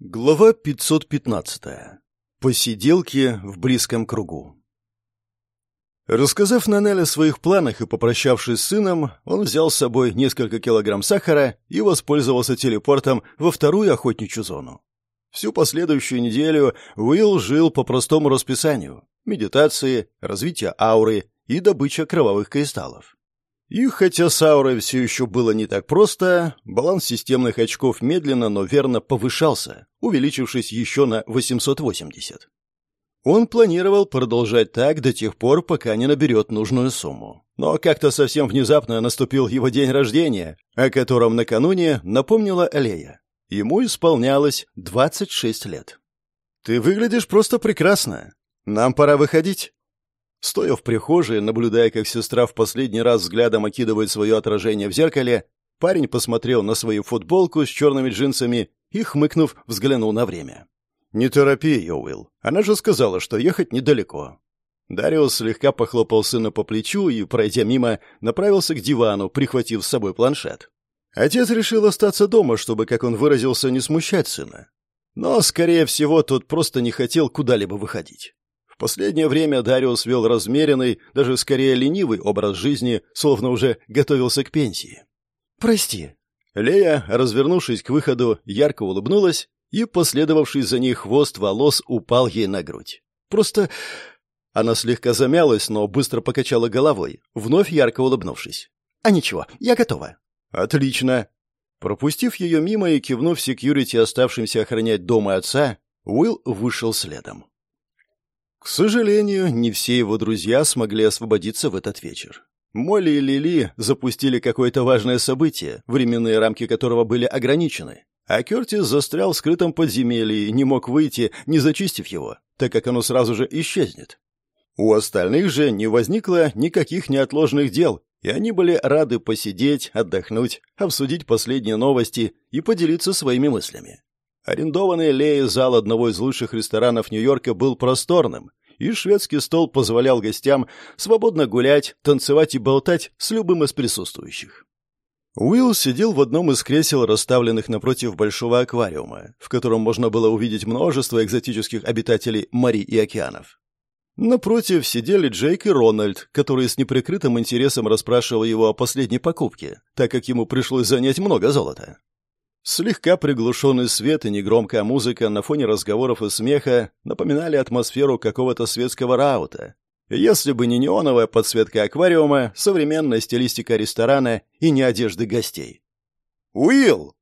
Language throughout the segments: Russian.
Глава 515. Посиделки в близком кругу. Рассказав Нанель о своих планах и попрощавшись с сыном, он взял с собой несколько килограмм сахара и воспользовался телепортом во вторую охотничью зону. Всю последующую неделю Уилл жил по простому расписанию – медитации, развитие ауры и добыча кровавых кристаллов. И хотя с аурой все еще было не так просто, баланс системных очков медленно, но верно повышался, увеличившись еще на 880. Он планировал продолжать так до тех пор, пока не наберет нужную сумму. Но как-то совсем внезапно наступил его день рождения, о котором накануне напомнила Алея. Ему исполнялось 26 лет. «Ты выглядишь просто прекрасно. Нам пора выходить». Стоя в прихожей, наблюдая, как сестра в последний раз взглядом окидывает свое отражение в зеркале, парень посмотрел на свою футболку с черными джинсами и, хмыкнув, взглянул на время. «Не торопи ее, Уилл. Она же сказала, что ехать недалеко». Дариус слегка похлопал сына по плечу и, пройдя мимо, направился к дивану, прихватив с собой планшет. Отец решил остаться дома, чтобы, как он выразился, не смущать сына. Но, скорее всего, тот просто не хотел куда-либо выходить последнее время Дариус вел размеренный, даже скорее ленивый образ жизни, словно уже готовился к пенсии. «Прости». Лея, развернувшись к выходу, ярко улыбнулась, и последовавший за ней хвост волос упал ей на грудь. «Просто...» Она слегка замялась, но быстро покачала головой, вновь ярко улыбнувшись. «А ничего, я готова». «Отлично». Пропустив ее мимо и кивнув секьюрити, оставшимся охранять дом и отца, Уилл вышел следом. К сожалению, не все его друзья смогли освободиться в этот вечер. Молли и Лили запустили какое-то важное событие, временные рамки которого были ограничены, а Кертис застрял в скрытом подземелье и не мог выйти, не зачистив его, так как оно сразу же исчезнет. У остальных же не возникло никаких неотложных дел, и они были рады посидеть, отдохнуть, обсудить последние новости и поделиться своими мыслями. Арендованный Леей зал одного из лучших ресторанов Нью-Йорка был просторным, и шведский стол позволял гостям свободно гулять, танцевать и болтать с любым из присутствующих. Уилл сидел в одном из кресел, расставленных напротив большого аквариума, в котором можно было увидеть множество экзотических обитателей морей и океанов. Напротив сидели Джейк и Рональд, которые с неприкрытым интересом расспрашивали его о последней покупке, так как ему пришлось занять много золота. Слегка приглушенный свет и негромкая музыка на фоне разговоров и смеха напоминали атмосферу какого-то светского раута. Если бы не неоновая подсветка аквариума, современная стилистика ресторана и не одежды гостей. «Уилл!»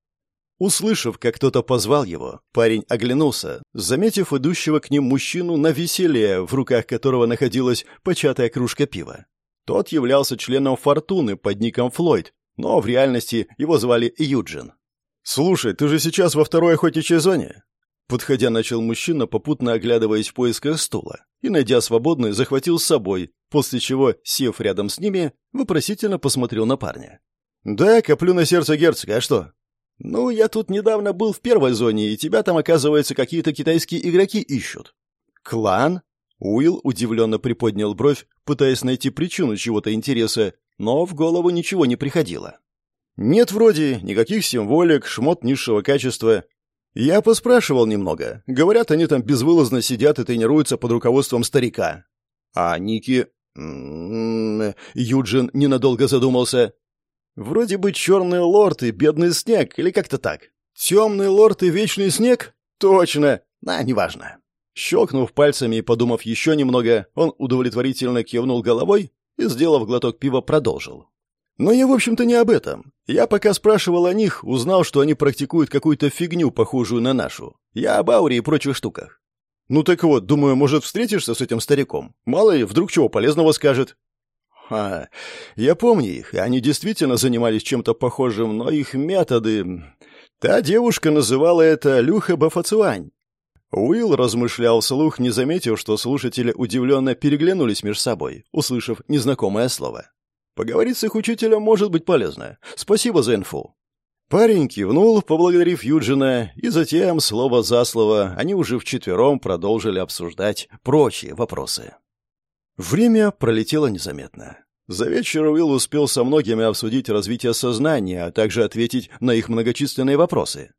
Услышав, как кто-то позвал его, парень оглянулся, заметив идущего к ним мужчину на веселе, в руках которого находилась початая кружка пива. Тот являлся членом «Фортуны» под ником Флойд, но в реальности его звали Юджин. «Слушай, ты же сейчас во второй охотничьей зоне?» Подходя, начал мужчина, попутно оглядываясь в поисках стула, и, найдя свободный, захватил с собой, после чего, сев рядом с ними, вопросительно посмотрел на парня. «Да, коплю на сердце герцога, а что?» «Ну, я тут недавно был в первой зоне, и тебя там, оказывается, какие-то китайские игроки ищут». «Клан?» Уилл удивленно приподнял бровь, пытаясь найти причину чего-то интереса, но в голову ничего не приходило. Нет вроде никаких символик, шмот низшего качества. Я поспрашивал немного. Говорят, они там безвылазно сидят и тренируются под руководством старика. А Ники... М-м-м, Юджин ненадолго задумался. Вроде бы черный лорд и бедный снег, или как-то так. Темный лорд и вечный снег? Точно. А, неважно. Щелкнув пальцами и подумав еще немного, он удовлетворительно кивнул головой и, сделав глоток пива, продолжил. Но я, в общем-то, не об этом. Я пока спрашивал о них, узнал, что они практикуют какую-то фигню, похожую на нашу. Я об ауре и прочих штуках. Ну так вот, думаю, может, встретишься с этим стариком? Мало ли, вдруг чего полезного скажет. А, я помню их, они действительно занимались чем-то похожим, но их методы... Та девушка называла это Люха Бафацуань. Уилл размышлял вслух, не заметив, что слушатели удивленно переглянулись между собой, услышав незнакомое слово. Поговорить с их учителем может быть полезно. Спасибо за инфу». Парень кивнул, поблагодарив Юджина, и затем, слово за слово, они уже вчетвером продолжили обсуждать прочие вопросы. Время пролетело незаметно. За вечер Уилл успел со многими обсудить развитие сознания, а также ответить на их многочисленные вопросы.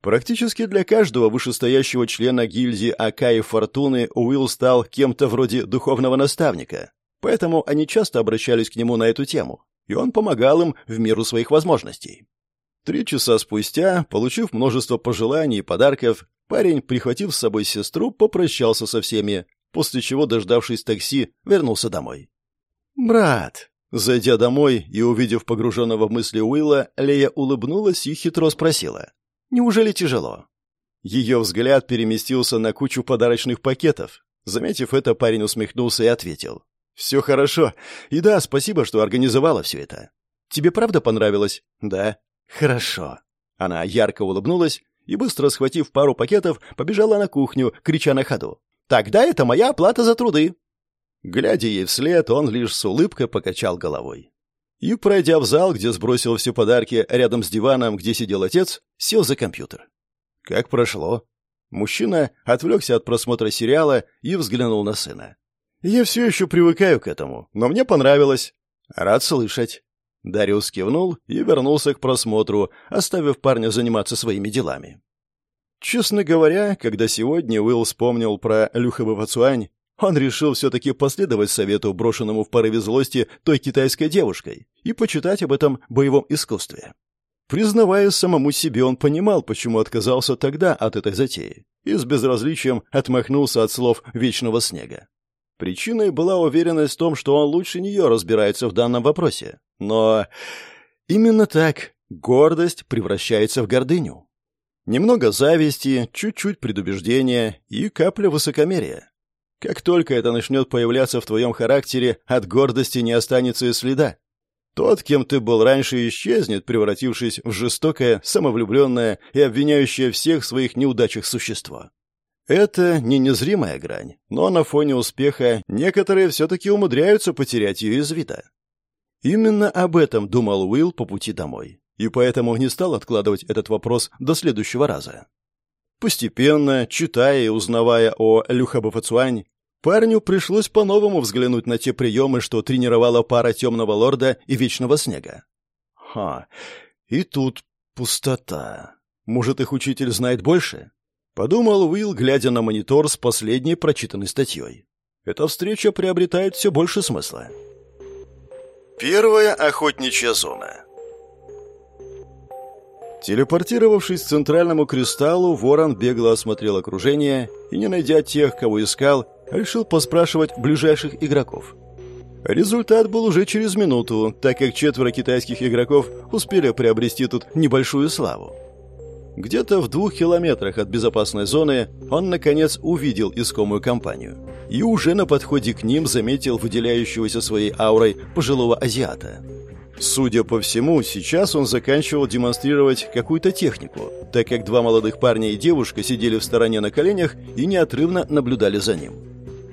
Практически для каждого вышестоящего члена гильдии Ака и Фортуны Уилл стал кем-то вроде духовного наставника, поэтому они часто обращались к нему на эту тему, и он помогал им в меру своих возможностей. Три часа спустя, получив множество пожеланий и подарков, парень, прихватив с собой сестру, попрощался со всеми, после чего, дождавшись такси, вернулся домой. «Брат!» Зайдя домой и увидев погруженного в мысли Уилла, Лея улыбнулась и хитро спросила. Неужели тяжело? Ее взгляд переместился на кучу подарочных пакетов. Заметив это, парень усмехнулся и ответил. «Все хорошо. И да, спасибо, что организовала все это. Тебе правда понравилось?» «Да». «Хорошо». Она ярко улыбнулась и, быстро схватив пару пакетов, побежала на кухню, крича на ходу. «Тогда это моя оплата за труды!» Глядя ей вслед, он лишь с улыбкой покачал головой и, пройдя в зал, где сбросил все подарки рядом с диваном, где сидел отец, сел за компьютер. Как прошло? Мужчина отвлекся от просмотра сериала и взглянул на сына. «Я все еще привыкаю к этому, но мне понравилось». «Рад слышать». Дариус кивнул и вернулся к просмотру, оставив парня заниматься своими делами. Честно говоря, когда сегодня Уилл вспомнил про Люхову Вацуань, он решил все-таки последовать совету, брошенному в порыве злости той китайской девушкой, и почитать об этом боевом искусстве. Признавая самому себе, он понимал, почему отказался тогда от этой затеи, и с безразличием отмахнулся от слов «вечного снега». Причиной была уверенность в том, что он лучше нее разбирается в данном вопросе. Но именно так гордость превращается в гордыню. Немного зависти, чуть-чуть предубеждения и капля высокомерия. Как только это начнет появляться в твоем характере, от гордости не останется и следа. Тот, кем ты был раньше, исчезнет, превратившись в жестокое, самовлюбленное и обвиняющее всех в своих неудачах существо. Это не незримая грань, но на фоне успеха некоторые все-таки умудряются потерять ее из вида. Именно об этом думал Уилл по пути домой, и поэтому не стал откладывать этот вопрос до следующего раза. Постепенно, читая и узнавая о Люхабафацуань, Парню пришлось по-новому взглянуть на те приемы, что тренировала пара темного лорда и вечного снега. Ха, и тут пустота. Может, их учитель знает больше? Подумал Уилл, глядя на монитор с последней прочитанной статьей. Эта встреча приобретает все больше смысла. Первая охотничья зона. Телепортировавшись к центральному кристаллу, ворон бегло осмотрел окружение и, не найдя тех, кого искал, решил поспрашивать ближайших игроков. Результат был уже через минуту, так как четверо китайских игроков успели приобрести тут небольшую славу. Где-то в двух километрах от безопасной зоны он, наконец, увидел искомую компанию. И уже на подходе к ним заметил выделяющегося своей аурой пожилого азиата. Судя по всему, сейчас он заканчивал демонстрировать какую-то технику, так как два молодых парня и девушка сидели в стороне на коленях и неотрывно наблюдали за ним.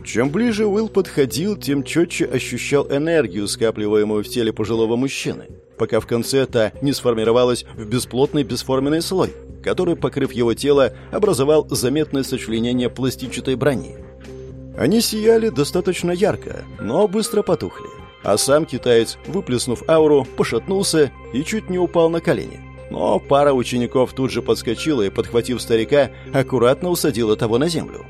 Чем ближе Уилл подходил, тем четче ощущал энергию, скапливаемую в теле пожилого мужчины, пока в конце та не сформировалась в бесплотный бесформенный слой, который, покрыв его тело, образовал заметное сочленение пластичатой брони. Они сияли достаточно ярко, но быстро потухли, а сам китаец, выплеснув ауру, пошатнулся и чуть не упал на колени. Но пара учеников тут же подскочила и, подхватив старика, аккуратно усадила того на землю.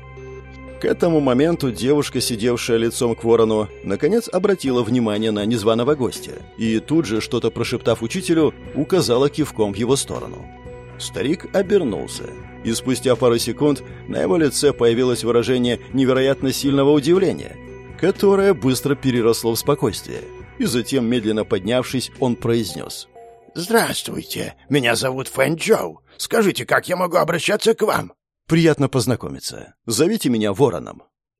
К этому моменту девушка, сидевшая лицом к ворону, наконец обратила внимание на незваного гостя и тут же, что-то прошептав учителю, указала кивком в его сторону. Старик обернулся, и спустя пару секунд на его лице появилось выражение невероятно сильного удивления, которое быстро переросло в спокойствие. И затем, медленно поднявшись, он произнес. «Здравствуйте, меня зовут Фэн Джоу. Скажите, как я могу обращаться к вам?» Приятно познакомиться. Зовите меня Вороном.